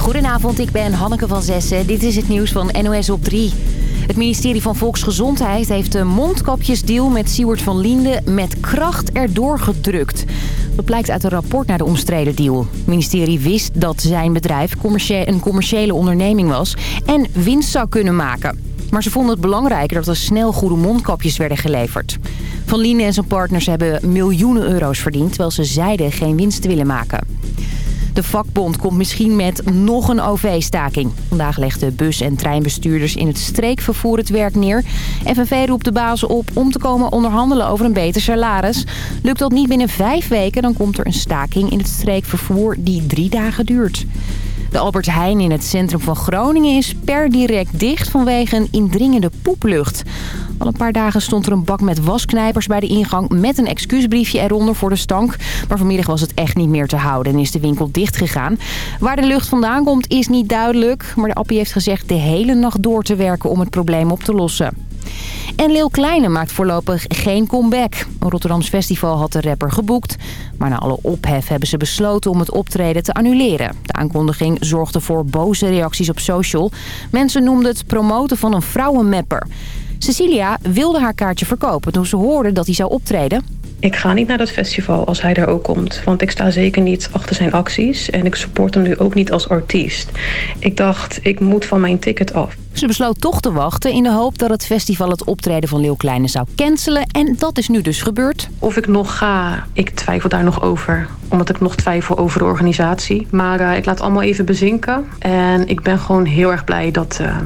Goedenavond, ik ben Hanneke van Zessen. Dit is het nieuws van NOS op 3. Het ministerie van Volksgezondheid heeft de mondkapjesdeal met Siewert van Liende met kracht erdoor gedrukt. Dat blijkt uit een rapport naar de omstreden deal. Het ministerie wist dat zijn bedrijf een commerciële onderneming was en winst zou kunnen maken. Maar ze vonden het belangrijker dat er snel goede mondkapjes werden geleverd. Van Liene en zijn partners hebben miljoenen euro's verdiend... terwijl ze zeiden geen winst te willen maken. De vakbond komt misschien met nog een OV-staking. Vandaag legden bus- en treinbestuurders in het streekvervoer het werk neer. FNV roept de bazen op om te komen onderhandelen over een beter salaris. Lukt dat niet binnen vijf weken, dan komt er een staking in het streekvervoer die drie dagen duurt. De Albert Heijn in het centrum van Groningen is per direct dicht vanwege een indringende poeplucht. Al een paar dagen stond er een bak met wasknijpers bij de ingang met een excuusbriefje eronder voor de stank. Maar vanmiddag was het echt niet meer te houden en is de winkel dicht gegaan. Waar de lucht vandaan komt is niet duidelijk, maar de appie heeft gezegd de hele nacht door te werken om het probleem op te lossen. En Leeuw Kleine maakt voorlopig geen comeback. Een Rotterdams festival had de rapper geboekt. Maar na alle ophef hebben ze besloten om het optreden te annuleren. De aankondiging zorgde voor boze reacties op social. Mensen noemden het promoten van een vrouwenmapper. Cecilia wilde haar kaartje verkopen toen ze hoorde dat hij zou optreden. Ik ga niet naar dat festival als hij er ook komt. Want ik sta zeker niet achter zijn acties. En ik support hem nu ook niet als artiest. Ik dacht, ik moet van mijn ticket af. Ze besloot toch te wachten in de hoop dat het festival het optreden van Leeuw Kleine zou cancelen. En dat is nu dus gebeurd. Of ik nog ga, ik twijfel daar nog over. Omdat ik nog twijfel over de organisatie. Maar uh, ik laat allemaal even bezinken. En ik ben gewoon heel erg blij dat uh,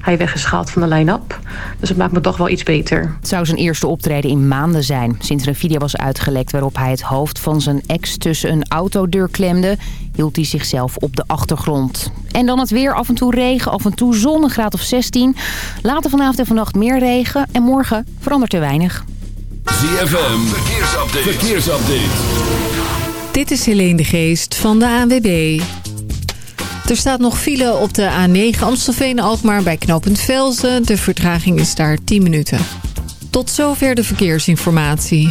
hij weg is gehaald van de line-up. Dus het maakt me toch wel iets beter. Het zou zijn eerste optreden in maanden zijn. Sinds er een video was uitgelekt waarop hij het hoofd van zijn ex tussen een autodeur klemde... hield hij zichzelf op de achtergrond. En dan het weer, af en toe regen, af en toe zon, een graad of 16. Later vanavond en vannacht meer regen en morgen verandert er weinig. ZFM, verkeersupdate. verkeersupdate. Dit is Helene de Geest van de ANWB. Er staat nog file op de A9 Amstelveen-Alkmaar bij knooppunt Velzen. De vertraging is daar 10 minuten. Tot zover de verkeersinformatie.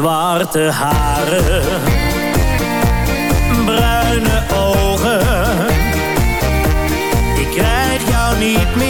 zwarte haren, bruine ogen. Ik krijg jou niet meer.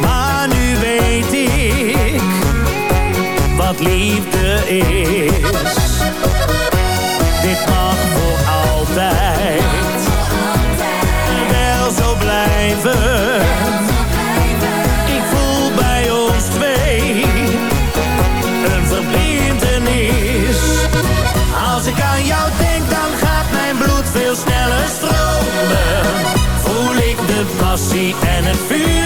maar nu weet ik wat liefde is. Dit mag voor altijd, wel zo blijven. Ik voel bij ons twee een verbindenis. Als ik aan jou denk, dan gaat mijn bloed veel sneller stromen passie en het vuur.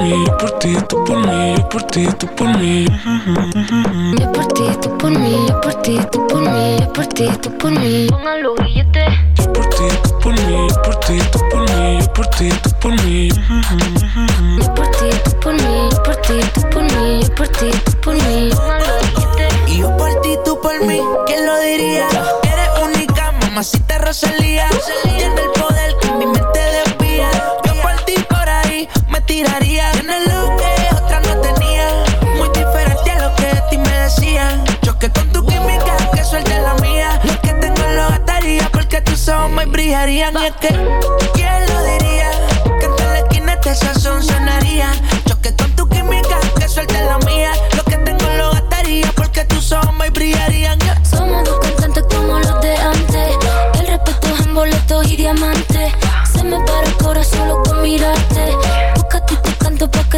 Mí, yo por ti, tú por mí, yo por ti, tú por mí. Yo por ti, tú por mí, yo por ti, tú por mí, yo por ti, tú por mí. Pongan los. Yo por ti, tú por mí, yo por ti, tú por mí, yo por ti, tú por mí. Yo por ti, tú por mí, yo por ti, tú por mí, yo por ti, tú por mí. Pongan los grilletes. Y yo por ti, tú por mí, ¿quién lo diría? Eres única, mamacita Rosalía. Tiene el poder que mi mente desvía. Yo por ti, por me tiraría. Tienes lo que otra no tenía. Muy diferente a lo que de ti me decían. Choque con tu química, que suelte la mía. Lo que tengo lo gastaría porque tus ojos me brillarían. Y es que, ¿quién lo diría? Que en la esquina este sazón sonaría. Choque con tu química, que suelte la mía. Lo que tengo lo gastaría porque tus ojos me brillarían. Somos dos cantantes como los de antes. El respeto es en boletos y diamantes. Se me para el corazón solo con mirarte.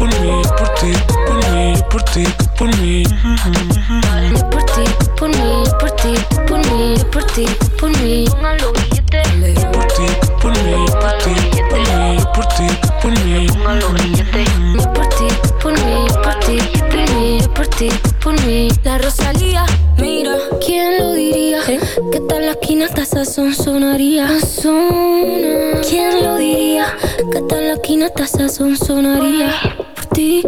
por mí, por ti, por mí, por ti, por mí. Yo por ti, por mí, por ti, por mí, por ti, por mí. Por ti, por mí, por ti, por mí, por ti, por mí. Por ti, por mí, por ti, por mí, por ti, por mí. La Rosalía, mira, ¿quién lo diría? Que tal la esquina hasta sazón sonaría. Sazona. ¿Quién lo diría? Que tal la esquina hasta sazón sonaría. Ti,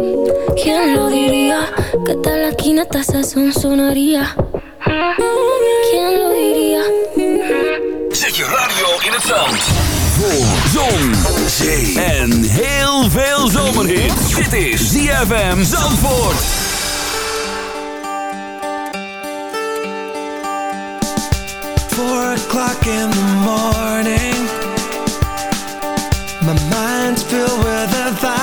¿quién lo diría? Que tal la esquina hasta sazón sonaría. ¿Quién lo diría? Zet je radio in het zand. Voor zon, zee en heel veel zomerhit. Dit is ZFM Zandvoort. Four o'clock in the morning My mind's filled with a thoughts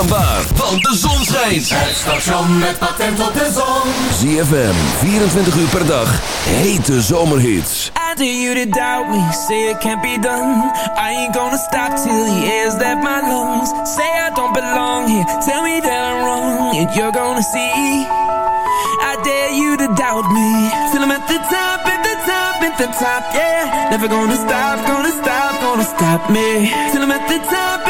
Maak zijn naam waar, want de zon schijnt. Het station met patent op de zon. ZFM, 24 uur per dag. Hete zomerhits. I dare you to doubt me, say it can't be done. I ain't gonna stop till the air's left my lungs. Say I don't belong here, tell me that I'm wrong, and you're gonna see. I dare you to doubt me, till I'm at the top, at the top, at the top, yeah. Never gonna stop, gonna stop, gonna stop me. Till I'm at the top,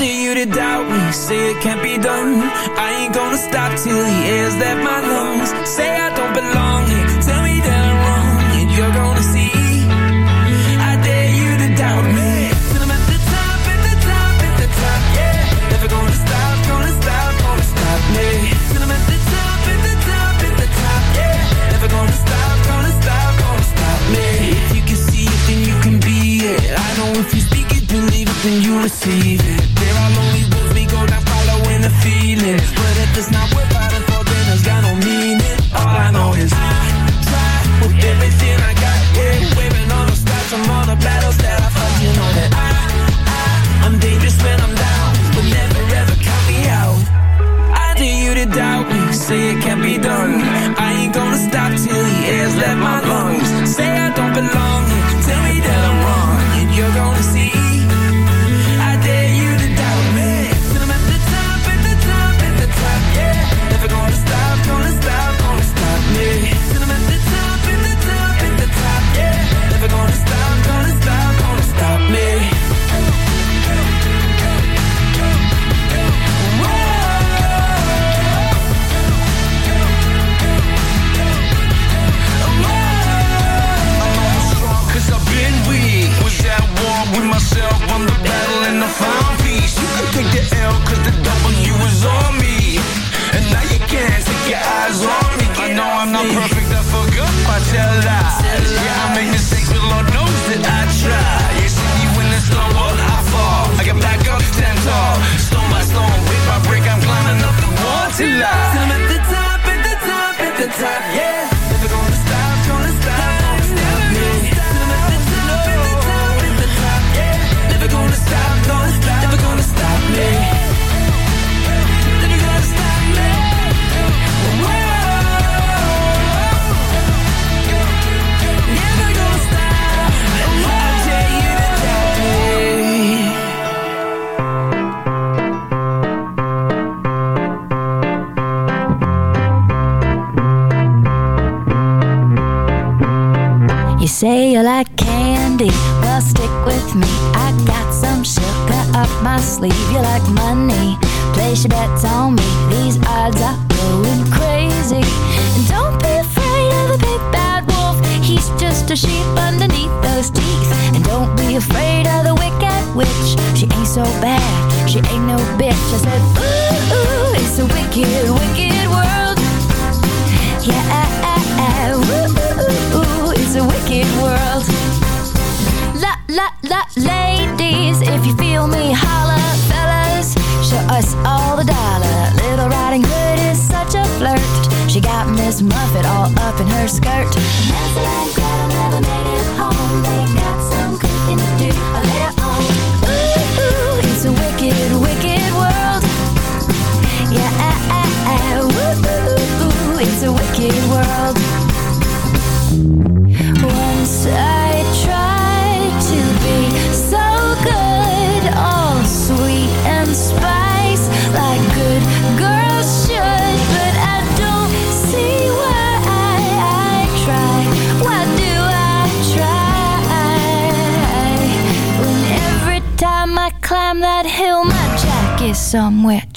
after you to doubt me. Say it can't be done. I ain't gonna stop till the air's left my lungs. Say I don't belong here. Tell me that I'm wrong And you're gonna see. I dare you to doubt me. Till I'm at the top, at the top, at the top, yeah. Never gonna stop, gonna stop, gonna stop me. Till I'm at the top, at the top, at the top, yeah. Never gonna stop, gonna stop, gonna stop me. If you can see it, then you can be it. I know if you speak it, believe it, then you receive it.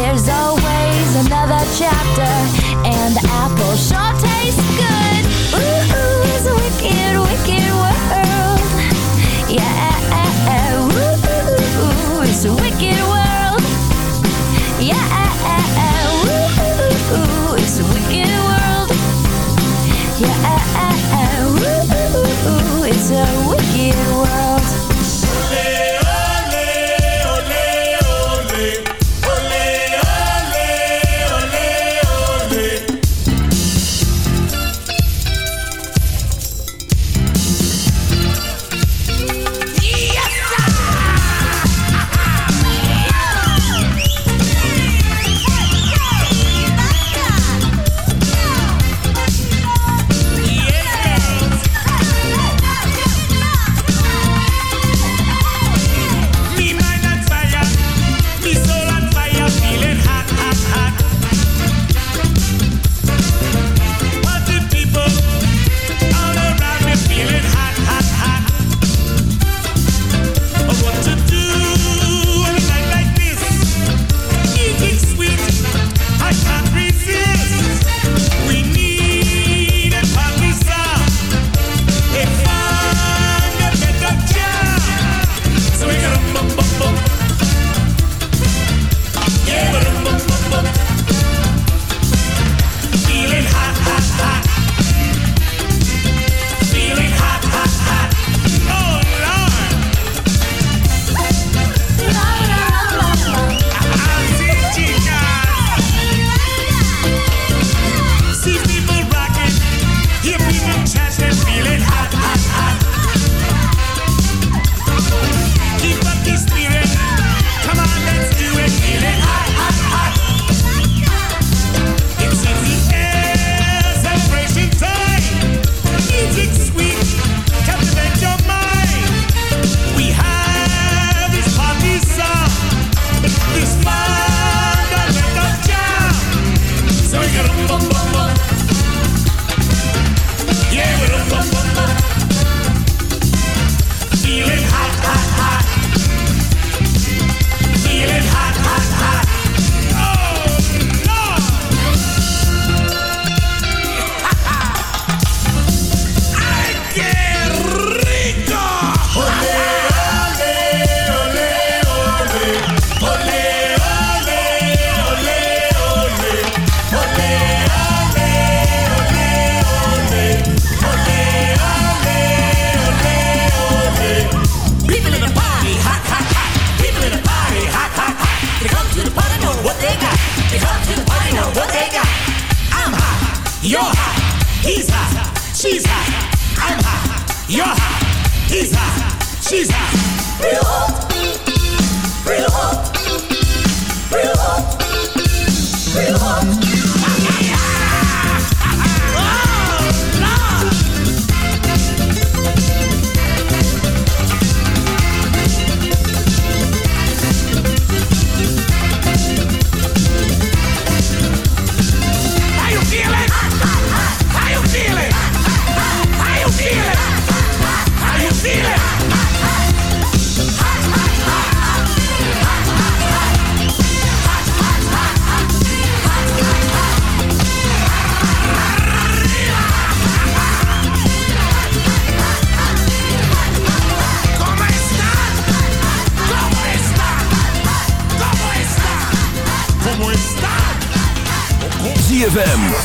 There's always another chapter, and the apple sure tastes good. Ooh, ooh.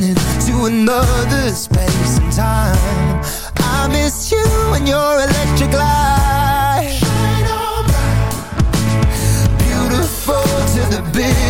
running to another space and time I miss you and your electric light Shine on. Beautiful to the big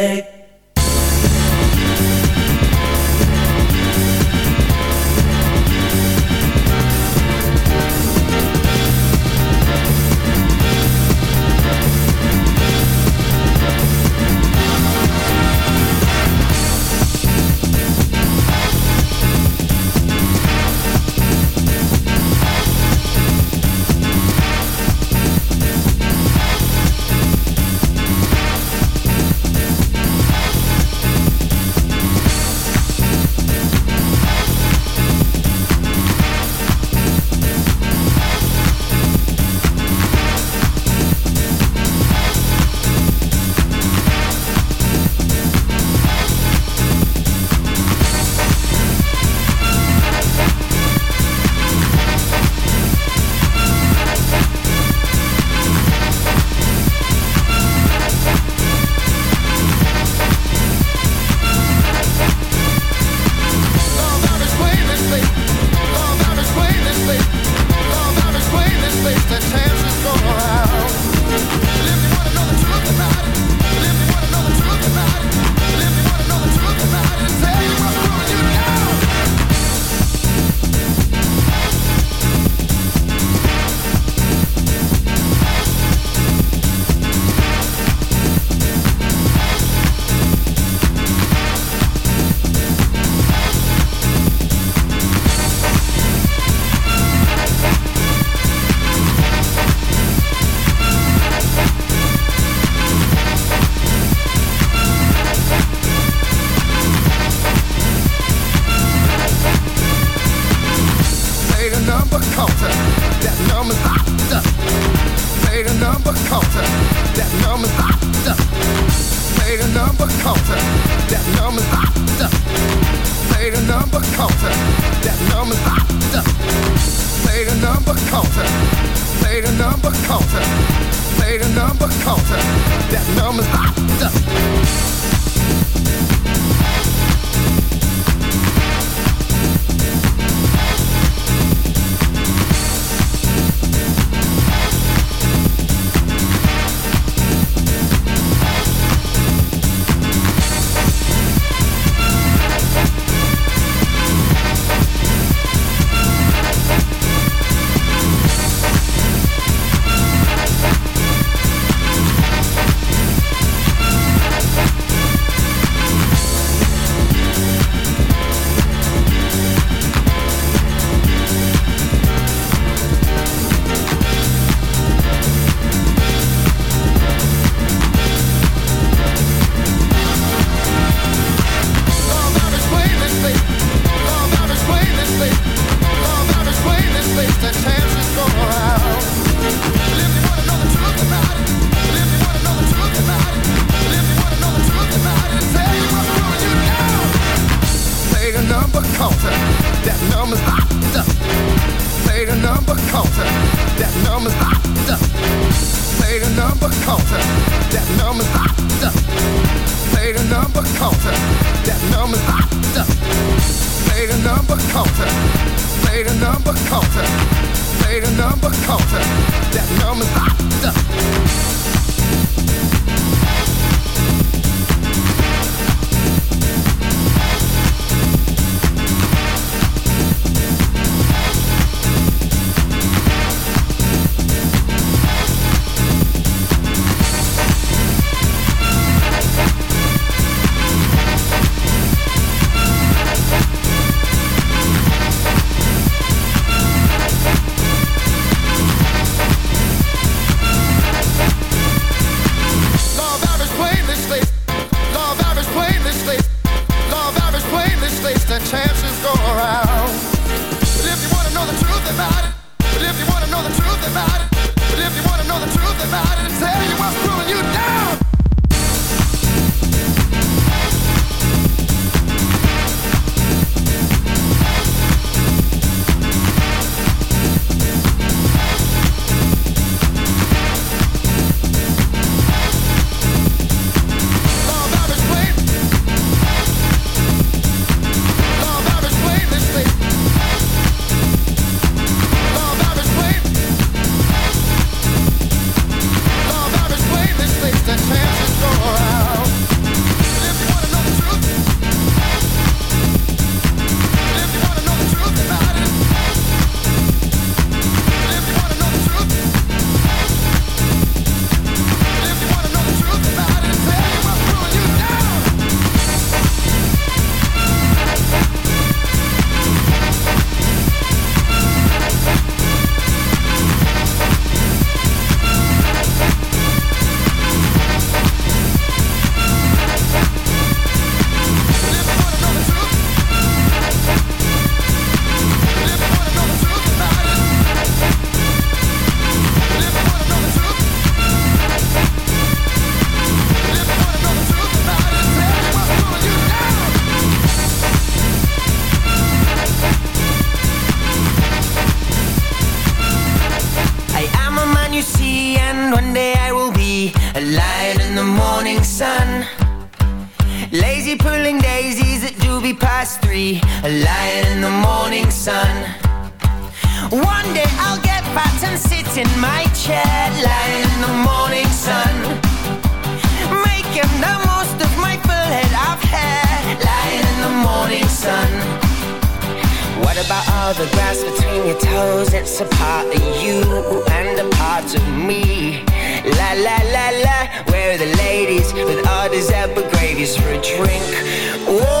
That number hot. Play the number counter. That number hot. Play the number counter. That number hot. Play the number counter. That number hot. Play the number counter. Play the number counter. Play the number counter. That number. hot. knows it's a part of you and a part of me La la la la, where are the ladies with all these epigravies for a drink? Whoa.